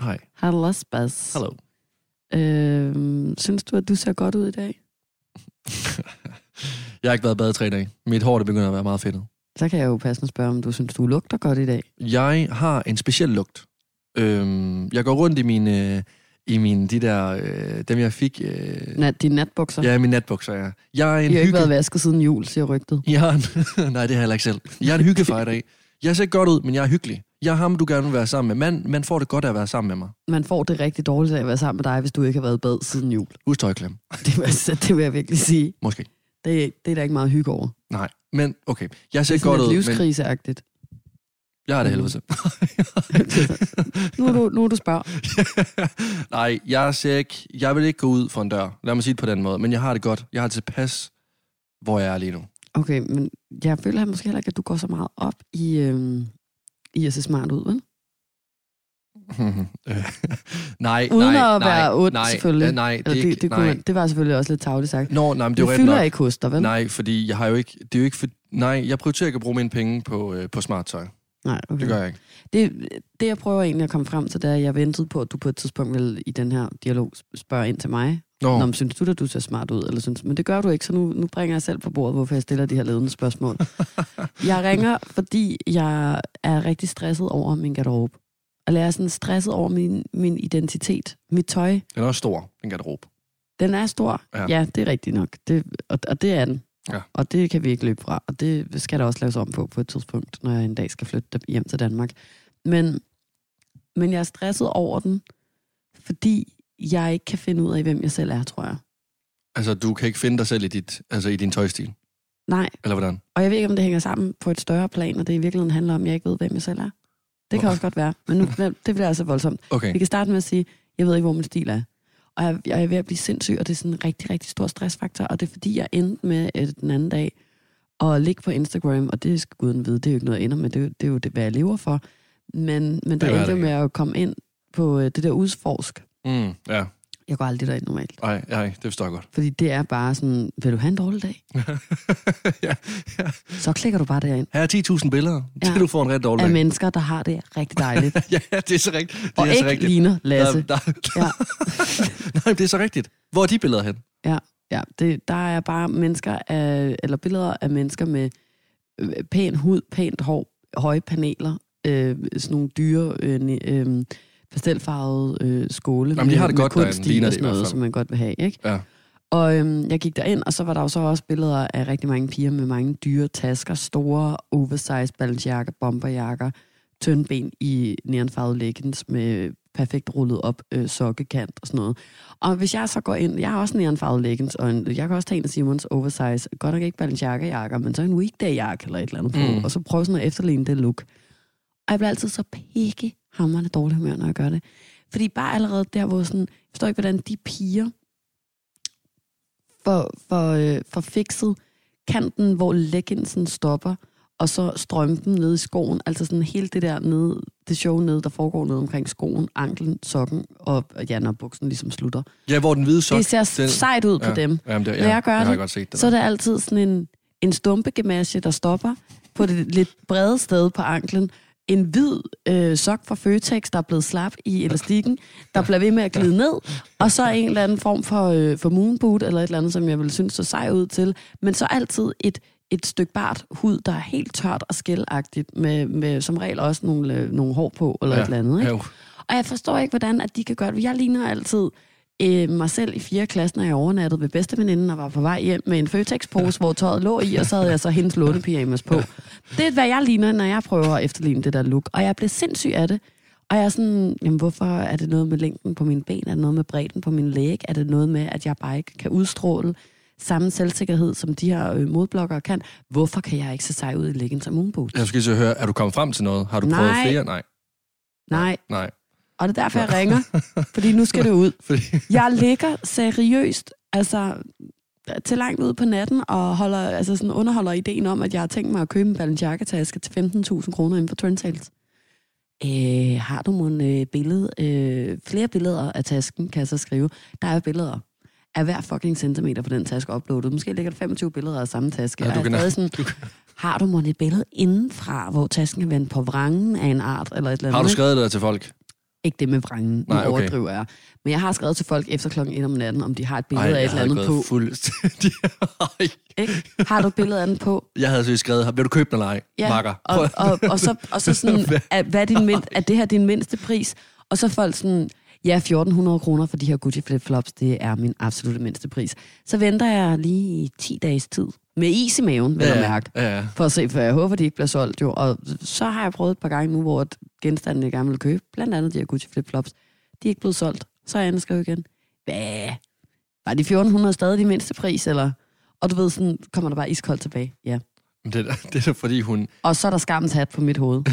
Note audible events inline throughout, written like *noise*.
Hej. Les Bas. Hallo. Øhm, synes du, at du ser godt ud i dag? *laughs* Jeg har ikke været bad i tre dage. Mit hår det begynder at være meget fedtet. Så kan jeg jo passende spørge, om du synes, du lugter godt i dag. Jeg har en speciel lugt. Øhm, jeg går rundt i mine, i mine de der, øh, dem jeg fik. Øh, Nat, dine natbukser. ja, mine natbukser, ja. Jeg er en De har ikke hygge... været vasket siden jul, siger rygtet. Jeg er en... Nej, det har jeg heller ikke selv. Jeg er en hyggefar i. Jeg ser godt ud, men jeg er hyggelig. Jeg er ham, du gerne vil være sammen med. Man, man får det godt af at være sammen med mig. Man får det rigtig dårligt af at være sammen med dig, hvis du ikke har været bad siden jul. Husk tøjklem. *laughs* Det vil, det vil jeg virkelig sige. Måske. Det, det er der ikke meget hygge over. Nej, men okay. Jeg Det ser er godt ud, lidt men livskriseagtigt. jeg har det helvede. *laughs* Nu er du, nu er du spørger. *laughs* Nej, jeg ser ikke, jeg vil ikke gå ud for en dør. Lad mig sige det på den måde. Men jeg har det godt. Jeg har det tilpas, hvor jeg er lige nu. Okay, men jeg føler måske heller ikke, at du går så meget op i, øhm, i at se smart ud, vel? *laughs* Nej, Uden nej, at nej, være ond, nej, selvfølgelig. Nej, det, Eller er det, det, kunne, nej. man- det var selvfølgelig også lidt tavligt sagt. Nå, nej, men det Det fylder nok. ikke hos dig, vel? Nej, fordi jeg har jo ikke, det er jo ikke for, nej, jeg prioriterer ikke at bruge mine penge på, øh, på smart tøj. Nej, okay. Det gør jeg ikke. Det, det, jeg prøver egentlig at komme frem til, det er, at jeg ventede på, at du på et tidspunkt vil i den her dialog spørge ind til mig. Nå, Nå, men synes du da, du ser smart ud? Eller synes, men det gør du ikke, så nu, nu bringer jeg selv på bordet, hvorfor jeg stiller de her ledende spørgsmål. *laughs* jeg ringer, fordi jeg er rigtig stresset over min garderobe. Eller jeg er sådan stresset over min, min identitet. Mit tøj, den er også stor, den garderobe. den er stor. Ja. Ja, det er rigtigt nok. Det, og, og det er den. Ja. Og det kan vi ikke løbe fra. Og det skal der også laves om på på et tidspunkt, når jeg en dag skal flytte hjem til Danmark. Men, men jeg er stresset over den, fordi jeg ikke kan finde ud af, hvem jeg selv er, tror jeg. Altså, du kan ikke finde dig selv i, dit, altså, i din tøjstil. Nej, Eller hvordan? og jeg ved ikke, om det hænger sammen på et større plan, og det i virkeligheden handler om, at jeg ikke ved, hvem jeg selv er. Det kan også godt være, men nu, *laughs* det bliver altså voldsomt. Okay. Vi kan starte med at sige, jeg ved ikke, hvor min stil er. Og jeg, jeg er ved at blive sindssyg, og det er sådan en rigtig, rigtig stor stressfaktor. Og det er fordi, jeg endte med øh, den anden dag at ligge på Instagram, og det skal guden vide, det er jo ikke noget, jeg ender med, det, er jo- det er jo det, hvad jeg lever for. Men, men der er endte med at komme ind på øh, det der udforsk. Mm, ja. Jeg går aldrig derind normalt. Ej, ej, det forstår jeg godt. Fordi det er bare sådan, vil du have en dårlig dag? *laughs* ja, ja. Så klikker du bare derind. Her er 10.000 billeder, til Ja. du får en ret dårlig Af dag. mennesker, der har det rigtig *laughs* dejligt. ja, det er så rigtigt. Det og er så ikke rigtigt. ligner Lasse. Der, der, Ja. *laughs* Nej, det er så rigtigt. Hvor er de billeder hen? Ja, det, der er bare mennesker af, eller billeder af mennesker med øh, pæn hud, pænt hår, høje paneler, øh, sådan nogle dyre, øh, øh, pastelfarvede øh, skåle Jamen, de har det med godt derinde, kunst i ligner og sådan noget, som man godt vil have, ikke? Ja. Og øhm, jeg gik derind, og så var der jo så også billeder af rigtig mange piger med mange dyre tasker, store oversized balansjakker, bomberjakker, tyndben i neonfarvede leggings med perfekt rullet op øh, sokkekant og sådan noget. Og hvis jeg så går ind, jeg har også neonfarvede leggings, og en, jeg kan også tage en af Simons oversize, godt nok ikke balansjakker men så en weekday-jakke eller et eller andet på, mm. og så prøve sådan at efterligne det look. Og jeg bliver altid så pikke hammerende dårlig humør, når jeg gør det. Fordi bare allerede der, hvor sådan, jeg forstår ikke, hvordan de piger for, for, øh, for fikset kanten, hvor leggingsen stopper, og så strømpen nede i skoen, altså sådan hele det der nede, det show nede, der foregår nede omkring skoen, anklen, sokken, og ja, når buksen ligesom slutter. Ja, hvor den hvide sok... det ser den- sejt ud på ja, dem. Jamen, det, ja, Når jeg gør jeg har det, godt set det. Så er der. det altid sådan en, en stumpegemasje, der stopper på det lidt brede sted på anklen. En hvid øh, sok fra Føtex, der er blevet slap i elastikken, der bliver ved med at glide ned, og så en eller anden form for, øh, for moonboot, eller et eller andet, som jeg vil synes så sej ud til. Men så altid et, et stykke bart hud, der er helt tørt og skældagtigt, med, med som regel også nogle, øh, nogle hår på, eller Ja, et eller andet. Ikke? jo. Og jeg forstår ikke, hvordan at de kan gøre det. Jeg ligner altid øh, mig selv i 4. klasse, når jeg overnattede ved bedste veninde og var på vej hjem med en Føtex-pose, hvor tøjet lå i, og så havde jeg så hendes lånepyjamas på. Det er, hvad jeg ligner, når jeg prøver at efterligne det der look. Og jeg blev sindssyg af det. Og jeg er sådan, jamen hvorfor er det noget med længden på mine ben? Er det noget med bredden på min læg? Er det noget med, at jeg bare ikke kan udstråle samme selvsikkerhed, som de her øh, modblokkere kan? Hvorfor kan jeg ikke se sej ud i leggings og moonboots? Jeg skal så høre, er du kommet frem til noget? Har du prøvet Nej. flere? Nej. Nej, Nej. Og det er derfor, jeg ringer, fordi nu skal det ud. *laughs* Jeg ligger seriøst, altså til langt ud på natten, og holder, altså sådan underholder ideen om, at jeg har tænkt mig at købe en Balenciaga-taske til 15.000 kroner inden for Trendsales. Øh, har du nogle øh, billede, øh, flere billeder af tasken, kan jeg så skrive. Der er billeder af hver fucking centimeter på den taske uploadet. Måske ligger der 25 billeder af samme taske. Ja, du kan- sådan, du kan- har du måske et billede indenfra, hvor tasken er vendt på vrangen af en art, eller et eller andet? har du skrevet det til folk? Ikke det med vrangen, nu Nej, okay. overdriver jeg. Men jeg har skrevet til folk efter klokken 1 om natten, om de har et billede af jeg et eller andet på. fuldstændig. Ej. *laughs* Ikke? Har du et billede af den på? jeg havde så skrevet, vil du købe den eller ej? Makker. og, og, og, så, og så sådan, *laughs* at, hvad er, din mind, er det her din mindste pris? Og så folk sådan, ja, 1400 kroner for de her Gucci flip-flops, det er min absolutte mindste pris. Så venter jeg lige i 10 dages tid, med is i maven, vil jeg mærke, Ja, ja. for at se, for jeg håber, de ikke bliver solgt jo. Og så har jeg prøvet et par gange nu, hvor at genstandene, jeg gerne vil købe, blandt andet de her Gucci flip-flops, de er ikke blevet solgt. Så er jeg inde og skrive igen. Hvad? Var de 1400 stadig de mindste pris, eller? Og du ved, sådan kommer der bare iskoldt tilbage. Ja. Det, er *laughs* det er da fordi, hun... Og så er der skammens hat på mit hoved. *laughs*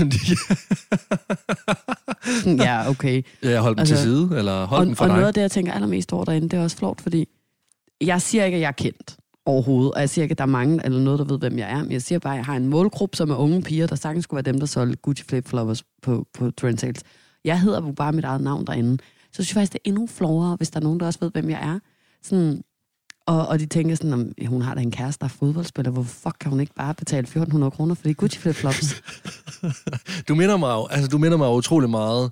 Ja, okay. ja, holdt den Altså, til side, eller holdt Og, den for og dig? noget af det, jeg tænker allermest over derinde, det er også flot, fordi jeg siger ikke, at jeg er kendt overhovedet, og jeg siger ikke, at der er mange eller noget, der ved, hvem jeg er, men jeg siger bare, at jeg har en målgruppe, som er unge piger, der sagtens skulle være dem, der solgte Gucci flip-floppers på, på Trendsales. Jeg hedder jo bare mit eget navn derinde. Så synes jeg faktisk, det er endnu florere, hvis der er nogen, der også ved, hvem jeg er. Sådan, og, og de tænker sådan, om hun har da en kæreste, der er fodboldspiller. Hvor fuck kan hun ikke bare betale 1400 kroner for de Gucci flip-flops? *laughs* Du minder mig jo, altså, du minder mig utrolig meget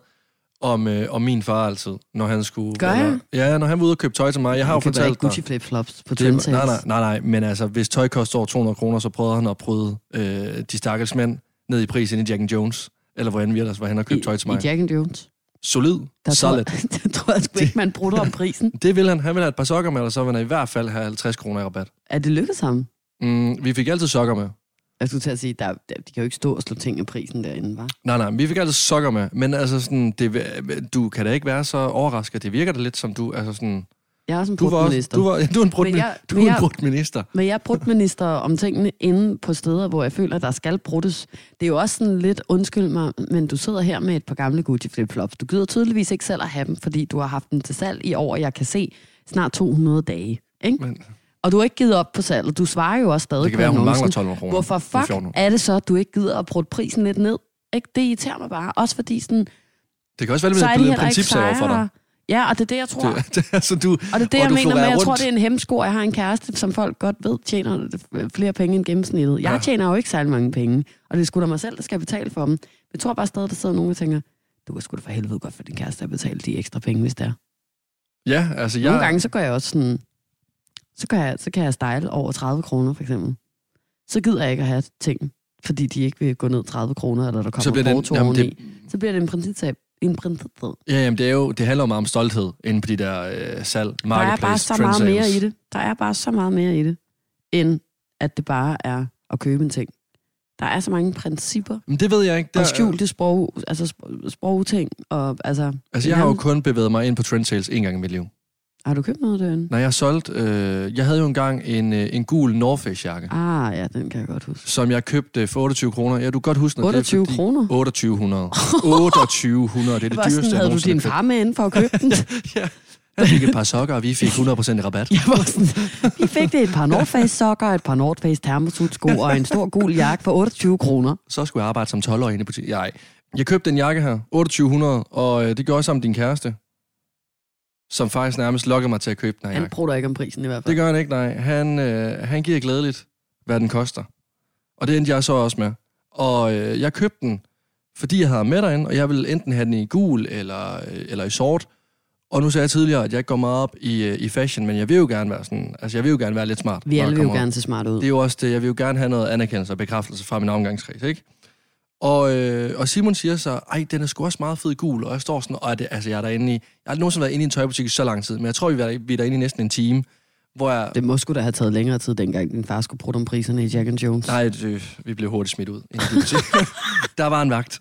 om, øh, om min far altid, når han skulle... Gør jeg? Ja, når han var ude og købe tøj til mig. Jeg har jo fortalt Gucci dig... flip-flops på Det, nej, nej, nej, nej, men altså, hvis tøj koster over 200 kroner, så prøvede han at prøve øh, de stakkels mænd ned i prisen i Jack Jones, eller hvor han vi ellers var hen og købte tøj til mig. I Jack and Jones. Solid, Der solid. tror, *laughs* jeg, der tror jeg sgu ikke, man bruger om prisen. *laughs* Det vil han. Han vil have et par sokker med, eller så vil han i hvert fald have 50 kroner i rabat. Er det lykkedes ham? Mm, vi fik altid sokker med. Jeg skulle til at sige, der, der, de kan jo ikke stå og slå ting af prisen derinde, var. Nej, nej, vi fik altid sokker med. Men altså sådan, det, du kan da ikke være så overrasket. Det virker da lidt som du, altså sådan... Jeg er også en Du var, også, du, var, du er en brudt, Men jeg- du men en jeg- brudt minister. Men jeg er brudminister om tingene inde på steder, hvor jeg føler, der skal bruttes. Det er jo også sådan lidt, undskyld mig, men du sidder her med et par gamle Gucci flip-flops. Du gider tydeligvis ikke selv at have dem, fordi du har haft dem til salg i år, jeg kan se, snart 200 dage. Ikke? Men Og du har ikke givet op på salget. Du svarer jo også stadig det kan på være, hun mangler annoncen. 12 kroner. Hvorfor er fuck 14. er det så, at du ikke gider at bruge prisen lidt ned? Ikke? Det irriterer mig bare. Også fordi sådan, Det kan også være, så at er det de blevet en heller ikke principsager for dig. Ja, og det er det, jeg tror. Det, det, altså, du, Og det er det, jeg du mener med, florerer jeg tror, rundt. det er en hemsko. Jeg har en kæreste, som folk godt ved, tjener flere penge end gennemsnittet. Jeg Ja. tjener jo ikke særlig mange penge, og det er sgu da mig selv, der skal betale for dem. Jeg tror bare stadig, der sidder nogen og tænker, du kan sgu da for helvede godt for din kæreste at betale de ekstra penge, hvis det er. Ja, altså jeg... Nogle gange, så gør jeg også sådan, så, gør jeg, så kan jeg style over 30 kroner, for eksempel. Så gider jeg ikke at have ting, fordi de ikke vil gå ned 30 kroner, eller der kommer så bliver det, jamen, det, Så bliver det en principsag. En principsag. ja, jamen, det, er jo, det handler jo meget om stolthed inde på de der øh, salg, Der er marketplace, bare så meget mere i det. Der er bare så meget mere i det, end at det bare er at købe en ting. Der er så mange principper Men det ved jeg ikke. der, og skjulte sprog, altså sp- sprogting. Og, altså, Altså, jeg har jo kun bevæget mig ind på trend sales en gang i mit liv. Har du købt noget derinde? Når jeg har solgt... Øh, jeg havde jo engang en, øh, en gul North Face jakke, Ah, ja, den kan jeg godt huske. som jeg købte for 28 kroner. Ja, du kan godt huske, når 28 det er fordi... kroner? 2800. 2800, *laughs* det er det dyreste, sådan, havde du din far med inden for at købe den? *laughs* købt. Jeg fik et par sokker, og vi fik 100% i rabat. Jeg var sådan, vi fik det et par North Face sokker, et par North Face thermosudsko og en stor gul jakke for 28 kroner. Så skulle jeg arbejde som 12-årig inde i butikken. Jeg, jeg købte den jakke her, 2800, og øh, det gjorde jeg sammen med din kæreste, som faktisk nærmest lokkede mig til at købe den her Han jakke. bruger ikke om prisen i hvert fald. Det gør han ikke, nej. Han, øh, han giver glædeligt, hvad den koster. Og det endte jeg så også med. Og øh, jeg købte den, fordi jeg havde med derinde, og jeg ville enten have den i gul eller, øh, eller i sort. Og nu sagde jeg tidligere, at jeg ikke går meget op i, øh, i fashion, men jeg vil jo gerne være sådan, altså jeg vil jo gerne være lidt smart. Vi når jeg alle vil jo kommer gerne se smart ud. Det er jo også det, jeg vil jo gerne have noget anerkendelse og bekræftelse fra min omgangskreds, ikke? Og, øh, og Simon siger så, ej, den er sgu også meget fed gul, og jeg står sådan, og er det, altså jeg er derinde i, jeg har aldrig nogensinde været inde i en tøjbutik i så lang tid, men jeg tror, vi er, vi er derinde i næsten en time, hvor jeg, Det må sgu da have taget længere tid, dengang din far skulle bruge om priserne i Jack and Jones. Nej, det, vi blev hurtigt smidt ud. *laughs* der var en vagt.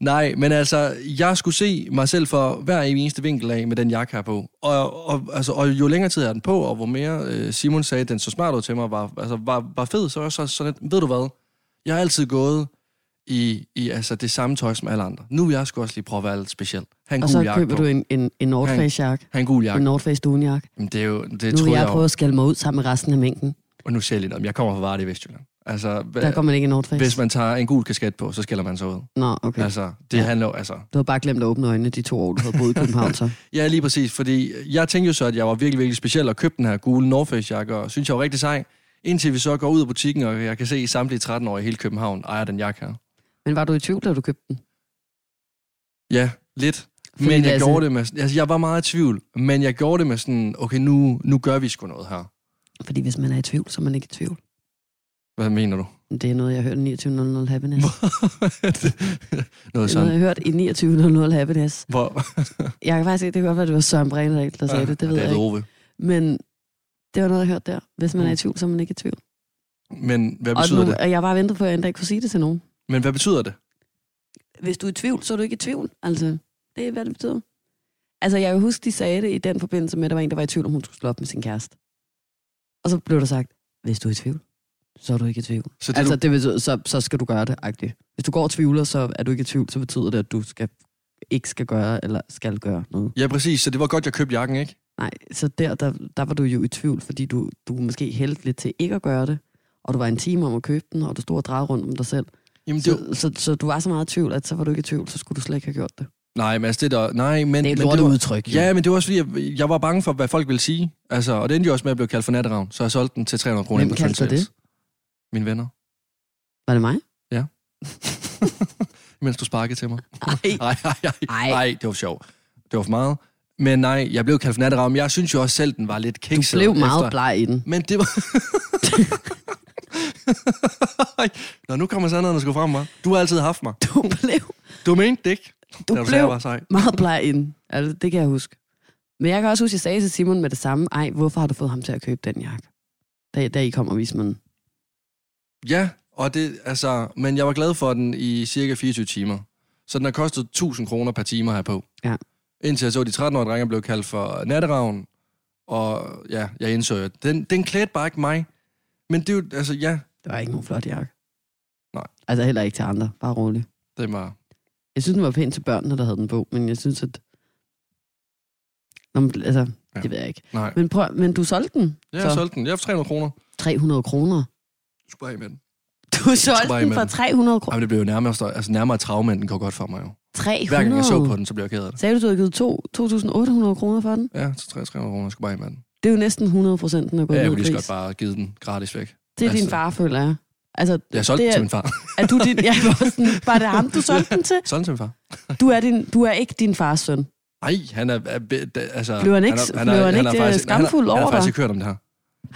Nej, men altså, jeg skulle se mig selv for hver eneste vinkel af med den jakke her på. Og, og, altså, og jo længere tid jeg havde den på, og hvor mere øh, Simon sagde, at den så smart ud til mig, var, altså, var, var fed, så var jeg så sådan lidt, ved du hvad, jeg har altid gået i, i altså, det samme tøj som alle andre. Nu vil jeg sgu også lige prøve at være lidt speciel. Ha' en Og så køber på. du en, en, en North Face jakke. Ha' en gul En jakke. North Face dunjakke. Jamen, det er jo, det Nu vil troede jeg jeg, prøve at skælde mig ud sammen med resten af mængden. Og nu siger jeg noget, men jeg kommer fra Varde i Vestjylland. Altså, Der går man ikke i North Face. hvis man tager en gul kasket på, så skælder man sig ud. Nå, okay. Altså, det Ja. handler altså... Du havde bare glemt at åbne øjnene de to år, du havde boet i København, så. *laughs* Ja, lige præcis, fordi jeg tænkte jo så, at jeg var virkelig, virkelig speciel og købte den her gule North Face jakke, og synes jeg var rigtig sej. Indtil vi så går ud af butikken, og jeg kan se, at samtlige 13-årige i hele København ejer den jakke her. Men var du i tvivl, da du købte den? Ja, lidt. Fordi men jeg er gjorde det med... Altså, jeg var meget i tvivl, men jeg gjorde det med sådan, okay, nu, nu gør vi sgu noget her. Fordi hvis man er i tvivl, så er man ikke i tvivl. Hvad mener du? Det er noget, jeg har hørt i 2900 Happiness. *laughs* noget Det er noget, sådan. jeg har hørt i 2900 Happiness. Hvor? Jeg kan faktisk ikke, det kan godt være, det var Søren Brindahl, der sagde det, det ved det jeg ikke. Ove. Men det var noget, jeg har hørt der. Hvis man er i Mm. tvivl, så er man ikke i tvivl. Men hvad Og, betyder nu, det? og jeg bare venter på, at jeg en dag kunne sige det til nogen. Men hvad betyder det? Hvis du er i tvivl, så er du ikke i tvivl. Altså, det er, hvad det betyder. Altså, jeg kan huske, de sagde det i den forbindelse med, at der var en, der var i tvivl, om hun skulle slå op med sin kæreste. Og så blev der sagt, hvis du er i tvivl, så er du ikke i tvivl. Så det, altså, altså, det betyder, så, så skal du gøre det, agtigt. Hvis du går og tvivler, så er du ikke i tvivl, så betyder det, at du skal, ikke skal gøre, eller skal gøre noget. du... Ja, præcis. Så det var godt, jeg købte jakken, ikke? Nej, så der, der, der var du jo i tvivl, fordi du, du måske hældte lidt til ikke at gøre det, og du var en time om at købe den, og du stod og drejede rundt om dig selv. Jamen, det, Så, så, så du var så meget i tvivl, at så var du ikke i tvivl, så skulle du slet ikke have gjort det. Nej, men altså det der... Nej, men... Det er et men det var, udtryk. Ja, men det var også fordi, jeg, jeg var bange for, hvad folk ville sige. Altså, og det endte jo også med at blive kaldt for natteravn, så jeg solgte den til 300 kroner Hvem kaldte Trendsales. Mine venner. Var det mig? *laughs* Mens du sparkede til mig. Ej. Nej, nej, nej. Ej. Nej, det var sjovt. Det var for meget. Men nej, jeg blev kaldt for natteravn, jeg synes jo også selv, den var lidt Du kikset. blev meget efter. bleg i den. Men det var... *laughs* *laughs* Nå, nu kommer sandheden sgu frem, hva'? Du har altid haft mig. Du blev, Du mente det ikke? du Da du sagde, jeg blev var sej. meget bleg i den. Altså, det kan jeg huske. Men jeg kan også huske, at jeg sagde til Simon med det samme, ej, hvorfor har du fået ham til at købe den jakke? Da, da I kom og viste mig den. Ja, og det, altså, men jeg var glad for den i cirka 24 timer. Så den har kostet 1000 kroner per time her på. Ja. Indtil jeg så, at de 13-årige drenge blev kaldt for natteravn. Og ja, jeg indså, at den, den klædte bare ikke mig. Men det er jo, altså ja, Det var ikke nogen flot jakke. Nej. Altså heller ikke til andre, bare roligt. det var... Jeg synes, den var pæn til børnene, der havde den på, men jeg synes, at... Nå, men, altså, Ja. det ved jeg ikke. Nej. Men, prøv, men du solgte den. Ja, jeg Så. solgte den. Jeg for 300 kroner. 300 kroner. Du skulle af med den. Du solgte bare den for den. 300 kroner. Jamen, det blev jo nærmere, altså, nærmere traume, end den går godt for mig jo. 300? Hver gang jeg så på den, så blev jeg ked af det. Sagde du, du havde givet to- 2.800 kroner for den? Ja, så 300 kroner, jeg skulle bare med den. Det er jo næsten 100 procent, den er gået Ja, jeg kunne lige godt bare give den gratis væk. Det er din altså- far, føler jeg. Altså, Jeg solgte det den er, til min far. er du din... Jeg var sådan, var det ham, du solgte den til? *laughs* Solgte den til min far. Du er, din, du er ikke din fars søn. Nej, han er... altså, Blev han ikke- er- blev han er ikke, øh, faktisk- skamfuld han, har- Han over har faktisk dig? ikke hørt om det her.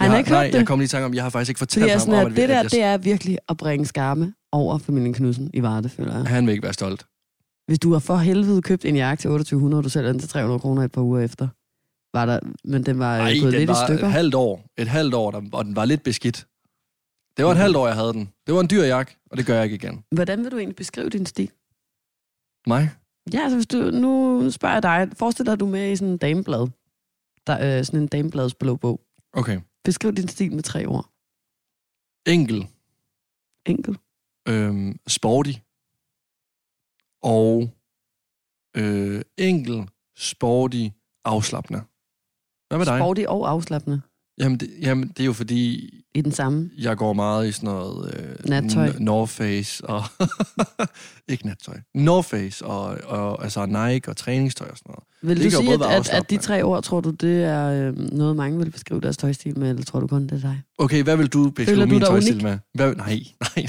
Han har ikke nej, hørt det? jeg kom lige i tanke om, jeg har faktisk ikke fortalt er ham om, at det der, jeg, det er virkelig at bringe skarme over familien Knudsen i Varde, føler jeg. han vil ikke være stolt. Hvis du har for helvede købt en jakke til 2800, og du sælger den til 300 kroner et par uger efter, var der, men den var Nej, Nej, gået den lidt i var stykker. et halvt år. Et halvt år, der, og den var lidt beskidt. Det var et Mhm. halvt år, jeg havde den. Det var en dyr jakke, og det gør jeg ikke igen. Hvordan vil du egentlig beskrive din stil? Mig? Ja, altså hvis du, nu spørger jeg dig. Forestil dig, at du er med i sådan en dameblad. Der, øh, sådan en dameblads blå bog. Okay. Beskriv din stil med tre ord. Enkel, Enkelt. øhm, sporty, og øh, enkel, sporty, afslappende. Hvad med dig? Sporty og afslappende Jamen det, jamen, det er jo fordi, i den samme. jeg går meget i sådan noget... Øh, Nattøj. N- North Face og... *laughs* ikke nattøj. North Face og, og altså Nike og træningstøj og sådan noget. Vil Det du sige, at, at, at de tre ord, tror du, det er øh, noget, mange vil beskrive deres tøjstil med, eller tror du kun, det er dig? Okay, hvad vil du beskrive Føler du min dig tøjstil unik? med? Hvad, nej, *laughs* nej,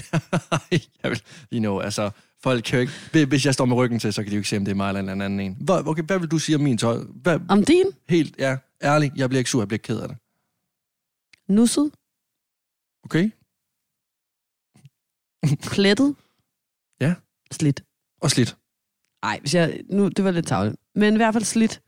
nej. Jeg vil, you know, altså, folk kan jo ikke... Hvis jeg står med ryggen til, så kan de jo ikke se, om det er mig eller en anden en. Hvad, okay, hvad vil du sige om min tøj? Hvad, Om din? helt, ja, ærligt, jeg bliver ikke sur, jeg bliver ked af det. Nusset? Okay? Plettet? Ja. Slidt? Og slidt. Nej, hvis jeg, nu, det var lidt tavligt. Men i hvert fald slidt.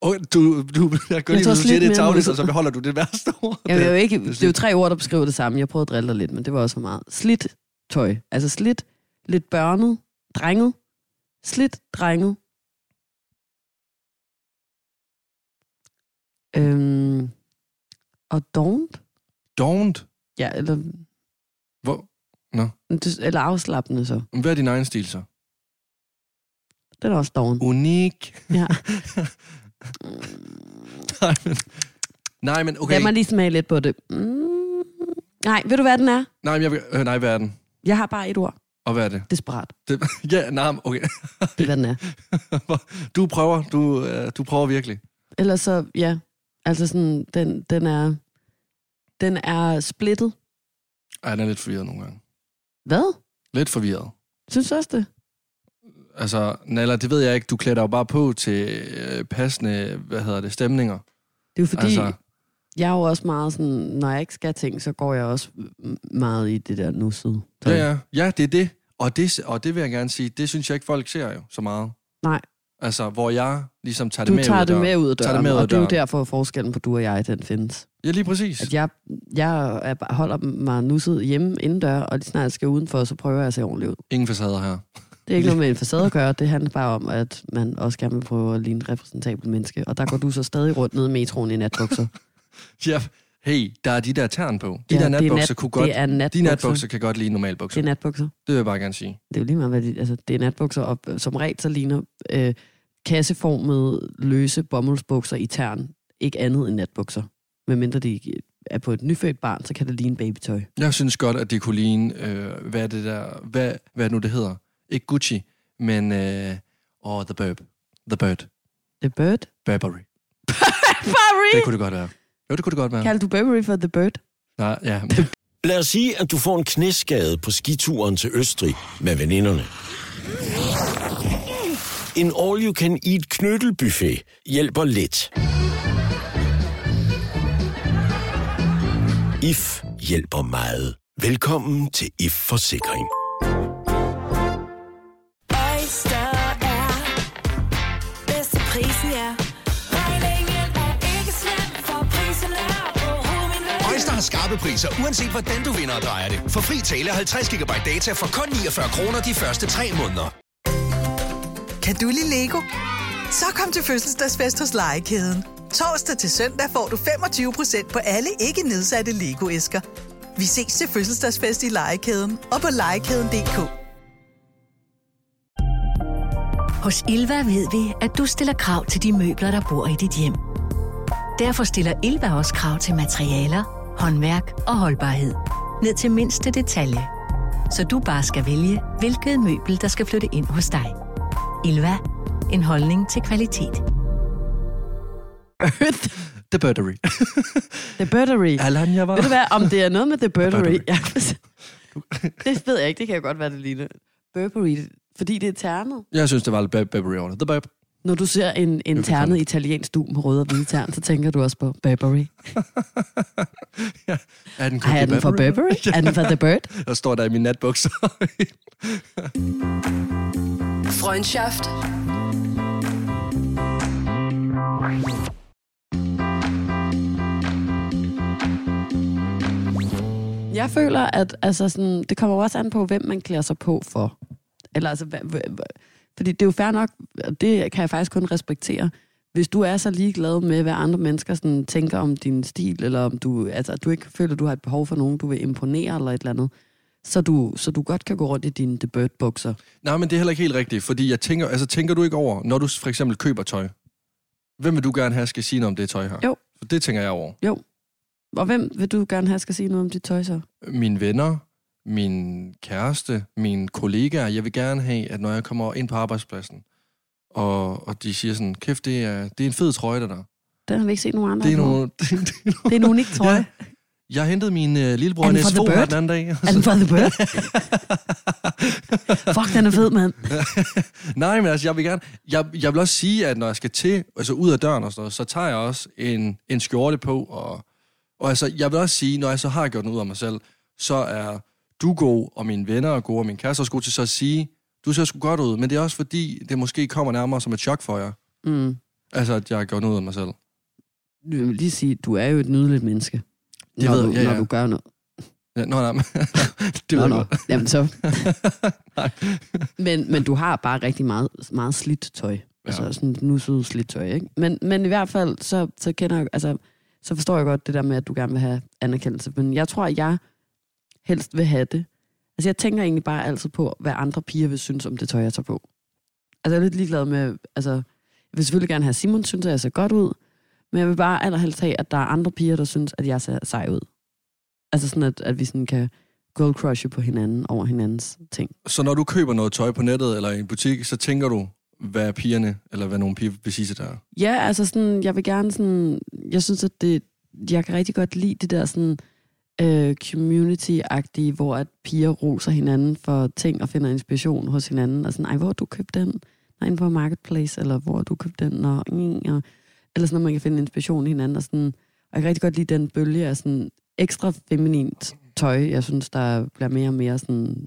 Og du, du, jeg går lige, du siger, slidt det er tavligt, og så beholder du det værste ord. Jeg vil jo ikke, det er det er jo tre ord, der beskriver det samme. Jeg prøvede at drille dig lidt, men det var også for meget. Slidt tøj. Altså slidt, lidt børnet, drenget. Slidt, drenget. Øhm, og don't? Don't. Ja, eller... Hvor? Nå. Det- Eller afslappende så. Hvad er din egen stil så? Den er også doven. Unik. Ja. *laughs* Nej, men, nej, men okay. Lad mig lige smage lidt på det. Mm. Nej, ved du hvad den er? Nej, men jeg vil, øh, nej, hvad er den? Jeg har bare et ord. Og hvad er det? Desperat. det *laughs* ja, nej, men okay. Det er, hvad den er. *laughs* Du prøver, du, øh, du prøver virkelig. Ellers så, ja. Altså sådan, den, den er... Den er splittet. Ej, den er lidt forvirret nogle gange. Hvad? Lidt forvirret. Synes du også det? Altså, Nalla, det ved jeg ikke. Du klæder dig jo bare på til øh, passende, hvad hedder det, stemninger. Det er jo fordi, altså... Jeg er jo også meget sådan, når jeg ikke skal ting, så går jeg også meget i det der nussede. ja, ja. ja, det er det. Og, det. og det vil jeg gerne sige, det synes jeg ikke, folk ser jo så meget. Nej. Altså, hvor jeg ligesom tager det Du med ud tager af det døren. med ud af Tager døren, det med ud af og det er jo døren. derfor forskellen på du og jeg, den findes. Ja, lige præcis. At jeg, jeg er, holder mig nusset hjemme indendør, og lige snart jeg skal udenfor, så prøver jeg at se ordentligt ud. Ingen facader her. Det er ikke *laughs* noget med en facade at gøre, det handler bare om, at man også gerne vil prøve at ligne et repræsentabelt menneske. Og der går du så stadig rundt nede i metroen i natbukser. *laughs* Ja, hey, der er de der tern på. De Ja, der er natbukser nat- kunne godt... Det er De natbukser. natbukser kan godt lide normale bukser. Det er natbukser. Det vil jeg bare gerne sige. Det er jo lige meget, hvad de, altså, det er natbukser, og som regel så ligner øh, kasseformede løse bomuldsbukser i tern ikke andet end natbukser. Medmindre de er på et nyfødt barn, så kan det ligne babytøj. Jeg synes godt, at det kunne ligne... Øh, hvad er det der... Hvad, hvad nu, det hedder? Ikke Gucci, men... Øh, oh, The Burb. The Bird. The Bird? Burberry. *laughs* Burberry! Det kunne det godt være. Jo, det kunne det godt være. Kalder du Burberry for The Bird? Nej, ja. *laughs* Lad os sige, at du får en knæskade på skituren til Østrig med veninderne. En all-you-can-eat knyttelbuffet hjælper lidt. IF hjælper meget. Velkommen til IF Forsikring. Skarpe priser, uanset hvordan du vinder og drejer det. For fri tale 50 GB data for kun 49 kroner de første 3 måneder. Kan du lide Lego? Så kom til fødselsdagsfest hos Legekæden. Torsdag til søndag får du 25% på alle ikke nedsatte Lego-æsker. Vi ses til fødselsdagsfest i Legekæden og på legekæden.dk. Hos Ilva ved vi, at du stiller krav til de møbler, der bor i dit hjem. Derfor stiller Ilva også krav til materialer, håndværk og holdbarhed. Ned til mindste detalje. Så du bare skal vælge, hvilket møbel, der skal flytte ind hos dig. Ilva. En holdning til kvalitet. *laughs* The Burberry. *laughs* The Burberry. Allan, jeg var... Ved du hvad, om det er noget med The *laughs* Burberry? Burberry. Ja, det ved jeg ikke, det kan jo godt være, det ligner. Burberry, fordi det er ternet. Jeg synes, det var lidt Bur- Burberry over det. The Burb. Når du ser en, en er ternet italiensk du med røde og hvide tern, så tænker du også på Burberry. *laughs* Er den, er den for Burberry? *laughs* Er den for The Bird? *laughs* Der står der i min natbukser. Freundschaft. Jeg føler, at altså sådan, det kommer også an på, hvem man klæder sig på for. Eller altså, hvad, hvad, hvad, fordi det er jo fair nok, og det kan jeg faktisk kun respektere. Hvis du er så ligeglad med, hvad andre mennesker sådan, tænker om din stil, eller om du, altså, at du ikke føler, at du har et behov for nogen, du vil imponere eller et eller andet, så du, så du godt kan gå rundt i dine The Bird-bukser. Nej, men det er heller ikke helt rigtigt, fordi jeg tænker, altså tænker du ikke over, når du for eksempel køber tøj, hvem vil du gerne have, skal sige noget om det tøj her? Jo. For det tænker jeg over. Og hvem vil du gerne have, skal sige noget om dit tøj så? Mine venner, min kæreste, mine kollegaer, jeg vil gerne have, at når jeg kommer ind på arbejdspladsen, og, og de siger sådan, kæft, det er, det er en fed trøje, der der. Den har vi ikke set nogen andre Det er, nogle, *laughs* det, det er det er en unik trøje. Ja. Jeg hentede min øh, lillebror en fra SFO her den anden dag. Er den for The Bird? *laughs* Fuck, den er fed, mand. *laughs* Nej, men altså, jeg vil gerne... Jeg, jeg vil også sige, at når jeg skal til, altså ud af døren og sådan noget, så tager jeg også en, en skjorte på, og, og altså, jeg vil også sige, når jeg så har gjort noget ud af mig selv, så er du god, og mine venner er gode, og min kæreste er også god til så at sige, du ser sgu godt ud, men det er også fordi, det måske kommer nærmere som et chok for jer. Mm. Altså, at jeg har gjort noget af mig selv. Jeg vil lige sige, du er jo et nydeligt menneske. Det når ved du, jeg, ja, Når ja. du gør noget. Ja, nå, nej, men, *laughs* det Nå, ved jeg. *laughs* Jamen så. Men, men du har bare rigtig meget, meget slidt tøj. Ja. Altså sådan nusset slidt tøj, ikke? Men, men i hvert fald, så, så kender jeg, altså, så forstår jeg godt det der med, at du gerne vil have anerkendelse. Men jeg tror, at jeg helst vil have det, Altså, jeg tænker egentlig bare altid på, hvad andre piger vil synes om det tøj, jeg tager på. Altså, jeg er lidt ligeglad med... Altså, jeg vil selvfølgelig gerne have, at Simon synes, at jeg ser godt ud, men jeg vil bare allerhelst have, at der er andre piger, der synes, at jeg ser sej ud. Altså sådan, at, at vi sådan kan girl crushe på hinanden over hinandens ting. Så når du køber noget tøj på nettet eller i en butik, så tænker du, hvad pigerne, eller hvad nogle piger vil sige til dig? Ja, altså sådan, jeg vil gerne sådan, jeg synes, at det, jeg kan rigtig godt lide det der sådan, øh, community-agtige, hvor at piger roser hinanden for ting og finder inspiration hos hinanden. Og sådan, ej, hvor har du købt den? Nej, inde på Marketplace, eller hvor har du købt den? Og, og, eller sådan, at man kan finde inspiration i hinanden. Og, sådan, og jeg kan rigtig godt lide den bølge af sådan ekstra feminint tøj, jeg synes, der bliver mere og mere sådan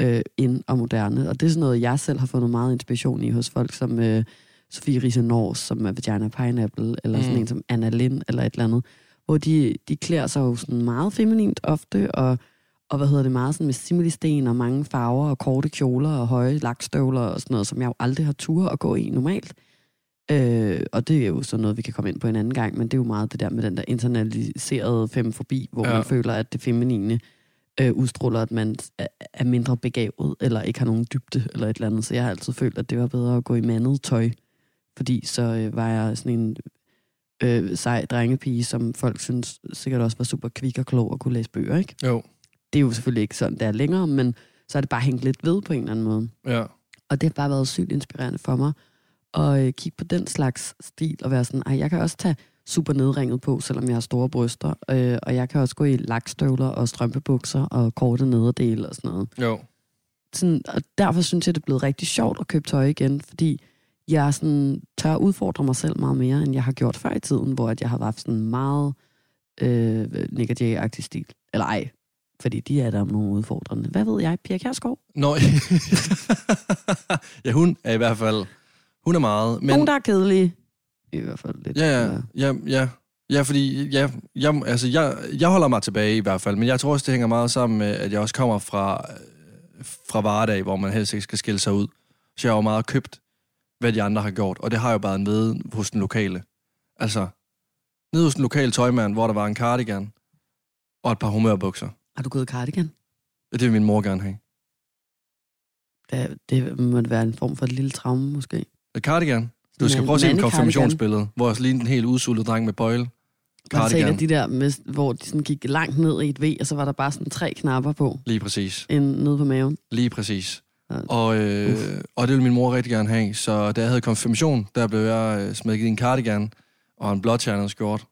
øh, ind og moderne. Og det er sådan noget, jeg selv har fundet meget inspiration i hos folk som øh, Sofie Riese Nors, som er Vagina Pineapple, eller sådan Mm. en som Anna Lind, eller et eller andet, hvor de, de klæder sig jo sådan meget feminint ofte, og, og hvad hedder det, meget sådan med similisten og mange farver, og korte kjoler og høje lakstøvler og sådan noget, som jeg jo aldrig har tur at gå i normalt. Øh, og det er jo sådan noget, vi kan komme ind på en anden gang, men det er jo meget det der med den der internaliserede femfobi, hvor Ja. man føler, at det feminine øh, udstråler, at man er, er mindre begavet, eller ikke har nogen dybde, eller et eller andet. Så jeg har altid følt, at det var bedre at gå i mandet tøj, fordi så øh, var jeg sådan en øh, sej drengepige, som folk synes sikkert også var super kvik og klog og kunne læse bøger, ikke? Jo, Det er jo selvfølgelig ikke sådan, det er længere, men så er det bare hængt lidt ved på en eller anden måde. ja. Og det har bare været sygt inspirerende for mig at øh, kigge på den slags stil og være sådan, ej, jeg kan også tage super nedringet på, selvom jeg har store bryster. Øh, og jeg kan også gå i lakstøvler og strømpebukser og korte nederdele og sådan noget. Jo. Sådan, og derfor synes jeg, det er blevet rigtig sjovt at købe tøj igen, fordi jeg sådan, tør udfordre mig selv meget mere, end jeg har gjort før i tiden, hvor at jeg har haft sådan meget øh, Jay-agtig stil. Eller ej, fordi de er der nogle udfordrende. Hvad ved jeg? Pia Kjærsgaard? Nå, *laughs* ja, hun er i hvert fald... Hun er meget, men... Nogen, der er kedelige. I hvert fald lidt. Ja, ja, ja, ja. Ja, fordi ja, jeg, altså, jeg, jeg holder mig tilbage i hvert fald, men jeg tror også, det hænger meget sammen med, at jeg også kommer fra, øh, fra hverdag, hvor man helst ikke skal skille sig ud. Så jeg har jo meget købt, hvad de andre har gjort, og det har jo bare nede hos den lokale. Altså, nede hos den lokale tøjmand, hvor der var en cardigan og et par humørbukser. Har du gået i cardigan? Det vil min mor gerne have. Det, det må være en form for et lille traume, måske. Et cardigan? Du skal prøve at se en mandecardigan. konfirmationsbillede, hvor jeg lignede en helt udsultet dreng med bøjle. En Cardigan, de der, med, hvor de sådan gik langt ned i et V, og så var der bare sådan tre knapper på, lige præcis. en nede på maven. Lige præcis. Og, øh, og det ville min mor rigtig gerne have. Så da jeg havde konfirmation, der blev jeg øh, smækket i en cardigan og en blåtjernet skjort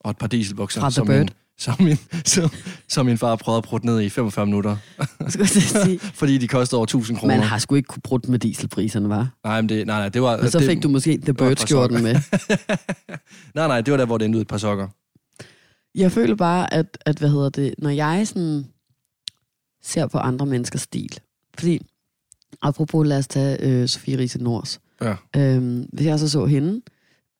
og et par dieselbukser, Fra som, Bird. min, som, min, som, som min far prøvede at prutte ned i 45 minutter. *laughs* Skulle jeg sige. *laughs* fordi de kostede over 1000 kroner. Man har sgu ikke kunne bruge med dieselpriserne, var. Nej, men det, nej, nej, det var... Og så det, fik du måske The Bird-skjorten med. *laughs* nej, nej, det var der, hvor det endte ud et par sokker. Jeg føler bare, at, at hvad hedder det, når jeg sådan ser på andre menneskers stil, fordi, apropos lad os tage øh, Sofie Riese Nors, Ja. øhm, hvis jeg så så hende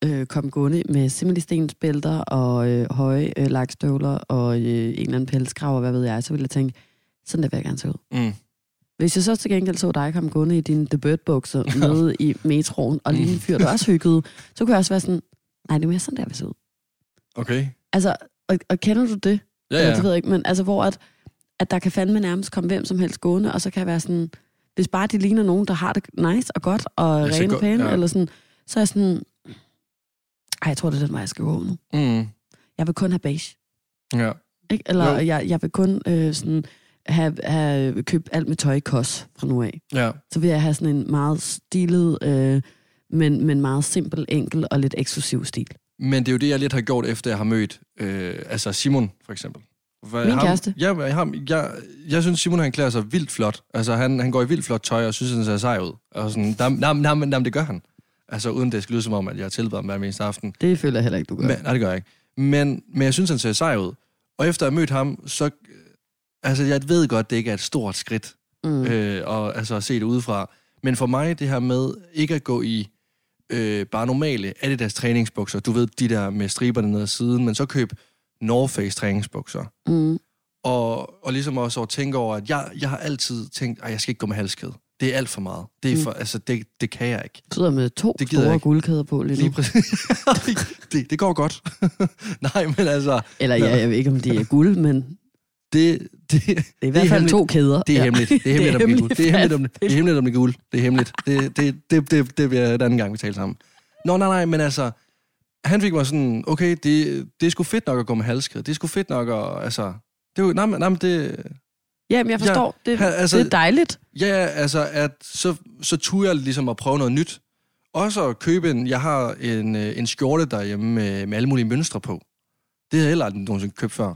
øh, komme gående med simmelistens bælter og øh, høje øh, lakstøvler og øh, en eller anden pelskrav og hvad ved jeg, så ville jeg tænke, sådan der vil jeg gerne se ud. Mm. Hvis jeg så til gengæld så dig komme gående i dine The Bird-bukser nede i metroen, og lige en fyr, der også hyggede, så kunne jeg også være sådan, nej, det er mere sådan der, vil se ud. Okay. Altså, og, og kender du det? Ja, Eller, ja. det ved jeg ikke, men altså, hvor at, at der kan fandme nærmest komme hvem som helst gående, og så kan jeg være sådan, hvis bare de ligner nogen, der har det nice og godt, og Ja, rene godt, pæne, ja. eller sådan, så er jeg sådan, ej, jeg tror, det er den vej, jeg skal gå nu. Mm. Jeg vil kun have beige. Ja. Ikke? Eller Jo. jeg, jeg vil kun øh, sådan, have, have købt alt med tøj i kos fra nu af. ja. Så vil jeg have sådan en meget stilet, øh, men, men meget simpel, enkel og lidt eksklusiv stil. Men det er jo det, jeg lidt har gjort, efter jeg har mødt øh, altså Simon, for eksempel. For Min ham, kæreste? Ja, ham, jeg, jeg synes, Simon han klæder sig vildt flot. Altså, han, han går i vildt flot tøj, og synes, han ser sej ud. Og sådan, nej, nej, nej, nej, det gør han. Altså, uden det skal lyde som om, at jeg tilberedt ham hver eneste aften. Det føler jeg heller ikke, du gør. Men, nej, det gør jeg ikke. Men, men jeg synes, han ser sej ud. Og efter at have mødt ham, så... Altså, jeg ved godt, det ikke er et stort skridt, mm. øh, og, altså at se det udefra. Men for mig, det her med ikke at gå i øh, bare normale Adidas træningsbukser, du ved, de der med striberne ned ad siden, men så køb North Face træningsbukser. Mm. Og, og ligesom også at tænke over, at jeg, jeg har altid tænkt, at jeg skal ikke gå med halskæde. Det er alt for meget. Det, er for, altså, det, det kan jeg ikke. Du sidder med to Det jeg store guldkæder på lige nu. Lige præcis. *laughs* det, det, går godt. *laughs* Nej, men altså... Eller ja, jeg ved ikke, om det er guld, men Det, det, Det er i hvert fald hemmeligt. to kæder. Det er hemmeligt. Det er hemmeligt, om det er guld. Det er hemmeligt, om det, er hemmeligt, om det er guld. Det er hemmeligt. Det, det, det, det, det bliver den anden gang, vi taler sammen. Nå, nej, nej, men altså, han fik mig sådan, okay, det, det er sgu fedt nok at gå med halskæde. Det er sgu fedt nok at, altså, det er jo, nej, nej, men det, Jamen, jeg forstår. Ja, det, altså- det er dejligt. ja, altså, at så, så turde jeg ligesom at prøve noget nyt. Også at købe en, jeg har en, øh, en skjorte derhjemme med, med alle mulige mønstre på. Det har jeg heller aldrig nogensinde købt før.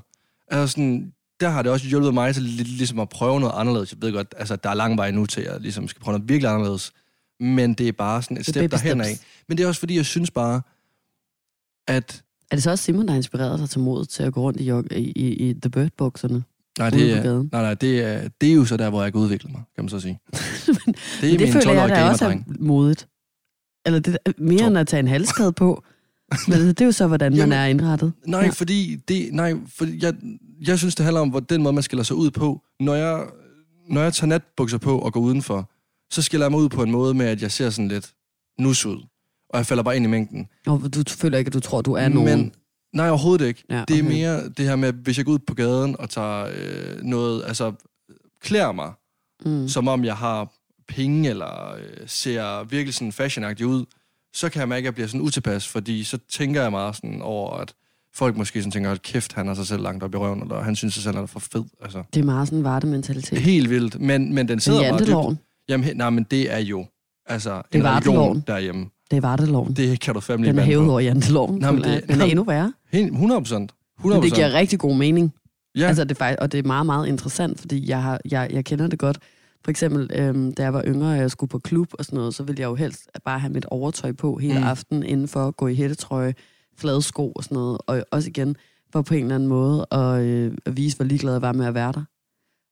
Altså sådan, der har det også hjulpet mig til ligesom at prøve noget anderledes. Jeg ved godt, altså, der er lang vej nu til, at jeg ligesom skal prøve noget virkelig anderledes. Men det er bare sådan et er step derhen af. Men det er også fordi, jeg synes bare, at... Er det så også Simon, der har inspireret dig til modet til at gå rundt i, i, i, i The Bird-bukserne? Nej, det er, nej, nej, det er, det er jo så der, hvor jeg kan udvikle mig, kan man så sige. *laughs* det er Men det føler jeg 12-årige da også er modigt. Eller det, er mere end at tage en halskæde på. *laughs* Men det er jo så, hvordan man Jamen, er indrettet. Nej, ja. fordi, det, nej, fordi jeg, jeg synes, det handler om hvor den måde, man skiller sig ud på. Når jeg, når jeg tager natbukser på og går udenfor, så skiller jeg mig ud på en måde med, at jeg ser sådan lidt nus ud. Og jeg falder bare ind i mængden. Og du føler ikke, at du tror, du er nogen. Men, nej, overhovedet ikke. Ja, Ja, Det er okay. mere det her med, hvis jeg går ud på gaden og tager øh, noget, altså klæder mig, mm. som om jeg har penge, eller øh, ser virkelig sådan fashionagtig ud, så kan jeg mærke, at jeg bliver sådan utilpas, fordi så tænker jeg meget sådan over, at folk måske sådan tænker, at kæft, han har sig selv langt op i røven, eller han synes sig selv, han er for fed. Altså, Det er meget sådan en vartementalitet. helt vildt, men, men den sidder er meget dybt. Jamen, nej, men det er jo altså Det en religion derhjemme. Det er varteloven. Det kan du fandme Den er hævet over janteloven. Nå, men det- Den er endnu værre. Helt 100 procent. 100 Men det giver rigtig god mening. Ja, Altså, det er og det er meget, meget interessant, fordi jeg, har, jeg, jeg kender det godt. For eksempel, øhm, da jeg var yngre, og jeg skulle på klub og sådan noget, så ville jeg jo helst bare have mit overtøj på hele. Mm. aftenen, inden for at gå i hættetrøje, flade sko og sådan noget. Og også igen, for på en eller anden måde at, øh, at vise, hvor ligeglad jeg var med at være der.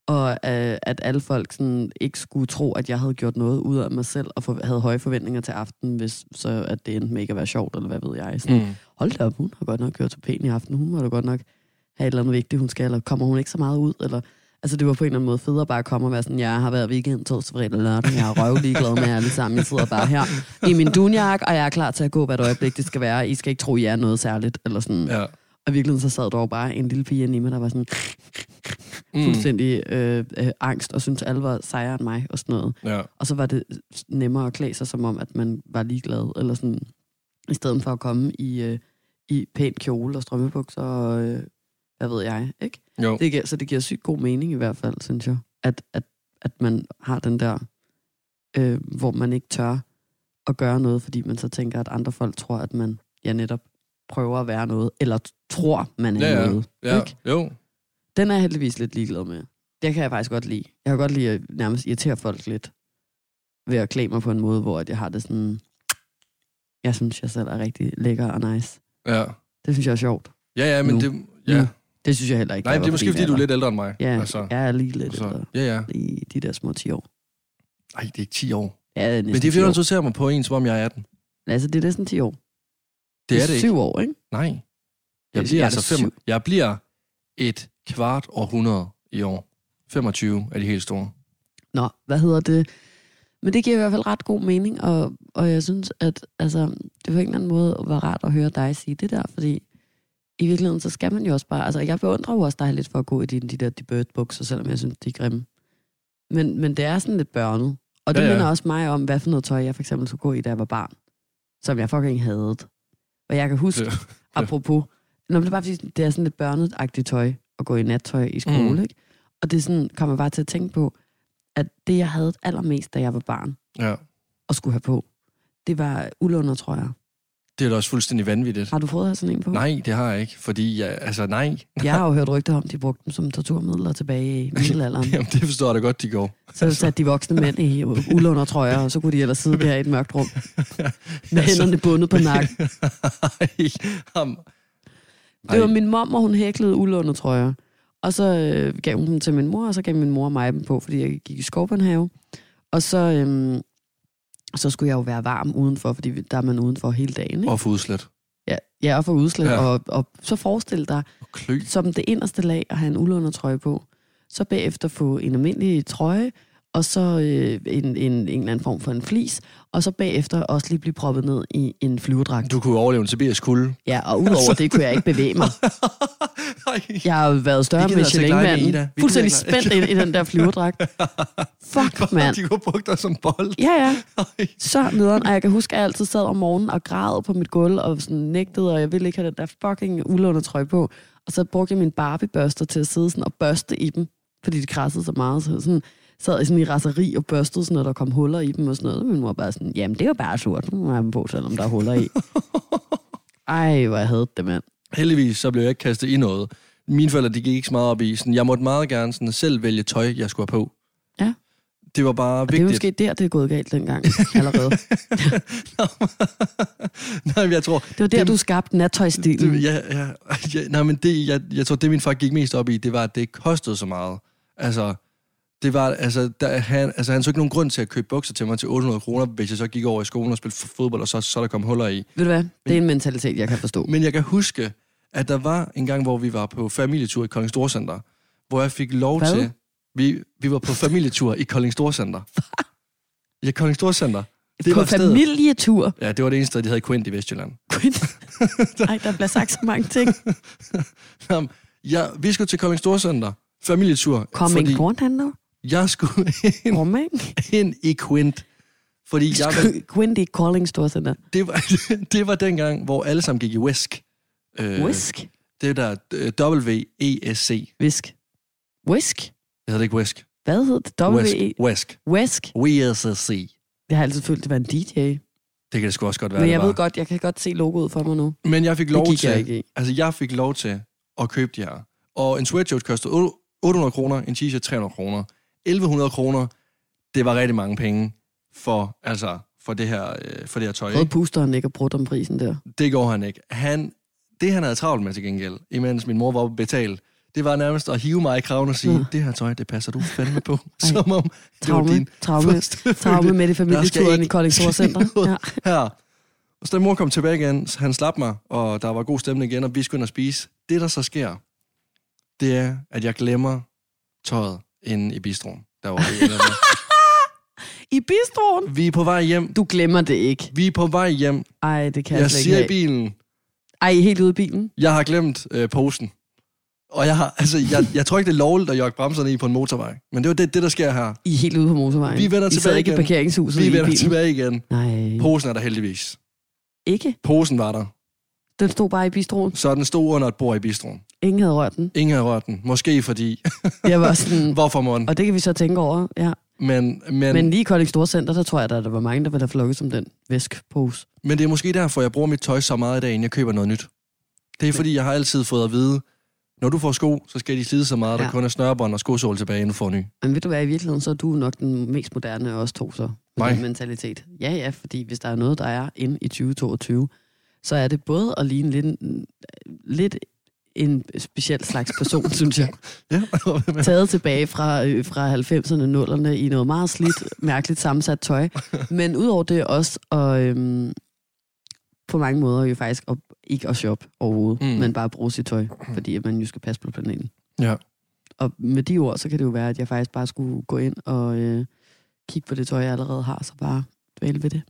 Og øh, at alle folk sådan, ikke skulle tro, at jeg havde gjort noget ud af mig selv, og for, havde høje forventninger til aftenen, hvis så at det endte med ikke at være sjovt, eller hvad ved jeg. Sådan, mm. hold da op, hun har godt nok gjort sig pæn i aften. Hun må da godt nok have et eller andet vigtigt, hun skal, eller kommer hun ikke så meget ud, eller... Altså, det var på en eller anden måde federe bare at komme og være sådan, jeg har været weekend, torsdag, fredag, lørdag, jeg er røvlig glad med jer alle sammen, jeg sidder bare her i min dunjak, og jeg er klar til at gå, hvad et øjeblik det skal være. I skal ikke tro, I er noget særligt, eller sådan. Ja. Og i virkeligheden så sad der jo bare en lille pige inde i mig, der var sådan Mm. fuldstændig øh, øh, angst, og syntes alle var sejere end mig, og sådan noget. Ja. Og så var det nemmere at klæde sig, som om, at man var ligeglad, eller sådan, i stedet for at komme i, øh, i pæn kjole og strømmebukser, og øh, hvad ved jeg, ikke? Jo. Det giver, så det giver sygt god mening i hvert fald, synes jeg, at, at, at man har den der, øh, hvor man ikke tør at gøre noget, fordi man så tænker, at andre folk tror, at man ja, netop prøver at være noget, eller tror, man er Ja, ja. noget. ja. Ikke? Jo. Den er jeg heldigvis lidt ligeglad med. Det kan jeg faktisk godt lide. Jeg kan godt lide at nærmest irritere folk lidt ved at klæde mig på en måde, hvor jeg har det sådan... Jeg synes, jeg selv er rigtig lækker og nice. Ja. Det synes jeg er sjovt. Ja, ja, men Nu. det... Ja. Nu. Det synes jeg heller ikke. Nej, det er måske, fordi du er lidt ældre end mig. Ja, Altså, jeg er lige lidt så, ældre. ja, ja. I de der små 10 år. Ej, det er ikke 10 år. Ja, det er Men det er 10 år. fordi, du ser mig på en, som om jeg er 18. Altså, det er næsten 10 år. Det er det ikke. Syv år, ikke? Nej. Jeg bliver er altså fem, jeg bliver et kvart århundrede i år. 25 er de helt store. Nå, hvad hedder det? Men det giver i hvert fald ret god mening, og, og jeg synes, at altså, det på en eller anden måde var rart at høre dig sige det der, fordi i virkeligheden, så skal man jo også bare... Altså, jeg beundrer jo også dig lidt for at gå i dine, de der de bird bukser, selvom jeg synes, de er grimme. Men, men det er sådan lidt børnet. Og det ja. ja. minder også mig om, hvad for noget tøj jeg for eksempel skulle gå i, da jeg var barn. Som jeg fucking havde. Og jeg kan huske, Ja. *laughs* apropos, når det er bare fordi, det er sådan lidt børnet tøj at gå i nattøj i skole, Mm. ikke? Og det sådan, kommer bare til at tænke på, at det, jeg havde allermest, da jeg var barn, Ja. og skulle have på, det var ulunder, tror jeg. Det er da også fuldstændig vanvittigt. Har du fået her sådan en på? Nej, det har jeg ikke, fordi jeg, altså nej. *laughs* Jeg har jo hørt rygter om, at de brugte dem som torturmidler tilbage i *laughs* middelalderen. Jamen, det forstår jeg da godt, de går. Så satte de voksne mænd i ulunder trøjer, og så kunne de ellers sidde der i et mørkt rum, *laughs* med hænderne bundet på nakken. Det var min mor, og hun hæklede ulunder trøjer. Og så øh, gav hun dem til min mor, og så gav min mor mig dem på, fordi jeg gik i skovbørnehave. Og så, øhm, så skulle jeg jo være varm udenfor, fordi der er man udenfor hele dagen. Ikke? Og for udslet. Ja, ja, og for udslæt. Ja. Og, og så forestil dig, som det inderste lag at have en uldundertrøje på. Så bagefter få en almindelig trøje, og så øh, en, en, en eller anden form for en flis, og så bagefter også lige blive proppet ned i en flyverdragt. Du kunne overleve en Sibirisk kulde. Ja, og udover det kunne jeg ikke bevæge mig. *laughs* Jeg har jo været større med altså med Michelin-manden. Fuldstændig spændt ind i den der flyverdragt. *laughs* Fuck, mand. De kunne bruge dig som bold. Ja, ja. Så nederen. Og jeg kan huske, at jeg altid sad om morgenen og græd på mit gulv og sådan nægtede, og jeg ville ikke have den der fucking ulundertrøje på. Og så brugte jeg min Barbie-børster til at sidde sådan og børste i dem, fordi de krassede så meget. Så sådan, sad jeg sådan i raseri og børstede, sådan, når der kom huller i dem og sådan noget. Min mor bare sådan, jamen det er jo bare sort. Nu har jeg dem på, selvom der er huller i. *laughs* Ej, hvor jeg havde det, mand. Heldigvis så blev jeg ikke kastet i noget. Mine forældre, de gik ikke så meget op i. Sådan, jeg måtte meget gerne sådan, selv vælge tøj, jeg skulle have på. Ja. Det var bare Og det er vigtigt. måske der, det er gået galt dengang allerede. *laughs* Nej, men jeg tror... Det var der, det, du skabte nattøjstilen. Det, ja, ja, *laughs* ja, nej, men det, jeg, jeg tror, det min far gik mest op i, det var, at det kostede så meget. Altså, det var, altså, der, han, altså, han så ikke nogen grund til at købe bukser til mig til 800 kroner, hvis jeg så gik over i skolen og spillede fodbold, og så, så der kom huller i. Ved du hvad? Det er en mentalitet, jeg kan forstå. Men jeg kan huske, at der var en gang, hvor vi var på familietur i Kolding Storcenter, hvor jeg fik lov Hvad? til... Vi, vi var på familietur i Kolding Storcenter. *laughs* Ja, Kolding Storcenter. Det på var stedet. familietur. Ja, det var det eneste sted, de havde i Quint i Vestjylland. *laughs* Ej, der bliver sagt så mange ting. Jamen, ja, vi skulle til Kolding Storcenter. Familietur. Coming fordi Cornhandler? Jeg skulle ind, Coming? ind i Quint. Fordi jeg var, Quinty Calling Storcenter. det, var, *laughs* det var dengang, hvor alle sammen gik i Wesk. Øh, Whisk? Det der øh, W-E-S-C. Whisk. Whisk? Det hedder det ikke Wesk. Hvad hed det? Wesk. W-E? Wesk. Whisk? W-E-S-C. Jeg har altid følt, det var en DJ. Det kan det sgu også godt være, Men jeg ved godt, jeg kan godt se logoet for mig nu. Men jeg fik lov til, jeg i. altså jeg fik lov til at købe de her. Og en sweatshirt kostede 800 kroner, en t-shirt 300 kroner. 1100 kroner, det var rigtig mange penge for, altså, for, det, her, øh, for det her tøj. Prøvede Ikke? boosteren ikke at bruge om prisen der. Det gjorde han ikke. Han, det han havde travlt med til gengæld, imens min mor var oppe betalt, det var nærmest at hive mig i kraven og sige, Nå. det her tøj, det passer du fandme på. *laughs* Som om det var Traume, din traume, første traume med det familieturen i Kolding Storcenter. Ja. her. Og så da mor kom tilbage igen, så han slap mig, og der var god stemning igen, og vi skulle ind og spise. Det, der så sker, det er, at jeg glemmer tøjet inde i bistroen. Der var vi, *laughs* I bistroen? vi er på vej hjem. Du glemmer det ikke. Vi er på vej hjem. Ej, det kan jeg, Jeg slet siger i ikke have. bilen, Ej, I helt ude i bilen? jeg har glemt øh, posen. Og jeg, har, altså, jeg, jeg tror ikke, det er lovligt at jogge bremserne i på en motorvej. Men det var det, det der sker her. I er helt ude på motorvejen. Vi vender I tilbage ikke igen. i parkeringshuset Vi i vender bilen. tilbage igen. Nej, Posen er der heldigvis. ikke. Posen var der. Den stod bare i bistroen. Så den stod under et bord i bistroen. Ingen havde rørt den. Ingen havde rørt den. Måske fordi... *laughs* Jeg var sådan... *laughs* Hvorfor må den? Og det kan vi så tænke over, ja. Men, men, Men lige i Kolding Storcenter, der tror jeg, at der var mange, der ville have flukket som den væskpose. men det er måske derfor, jeg bruger mit tøj så meget i dag, inden jeg køber noget nyt. Det er fordi, jeg har altid fået at vide, når du får sko, så skal de slide så meget, at der Ja. kun er snørebånd og skosål tilbage, inden du får ny. Men ved du hvad, i virkeligheden, så er du nok den mest moderne af os to så. Med den mentalitet. Ja, ja, fordi hvis der er noget, der er inde i 2022, så er det både at ligne lidt, en- lidt en speciel slags person, *laughs* synes jeg. Ja, Taget tilbage fra, øh, fra 90'erne, 0'erne i noget meget slidt, mærkeligt sammensat tøj. Men udover det også at, øhm, på mange måder jo faktisk at, ikke at shoppe overhovedet, Mm. mm. men bare at bruge sit tøj, fordi at man jo skal passe på planeten. ja. Og med de ord, så kan det jo være, at jeg faktisk bare skulle gå ind og øh, kigge på det tøj, jeg allerede har, så bare dvæle ved det.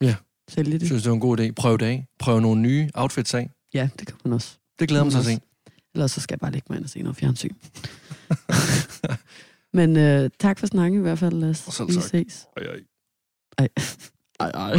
Ja. Sælge Jeg det. synes, det var en god idé. Prøv det af. Prøv nogle nye outfits af. Ja, det kan man også. Det glæder mig til at se. Ellers så skal jeg bare lægge mig ind og se noget fjernsyn. *laughs* Men øh, tak for snakken i hvert fald, Lasse. Og selv Vi tak. ses. *laughs* Ej, ej. Ej. Ej, ej.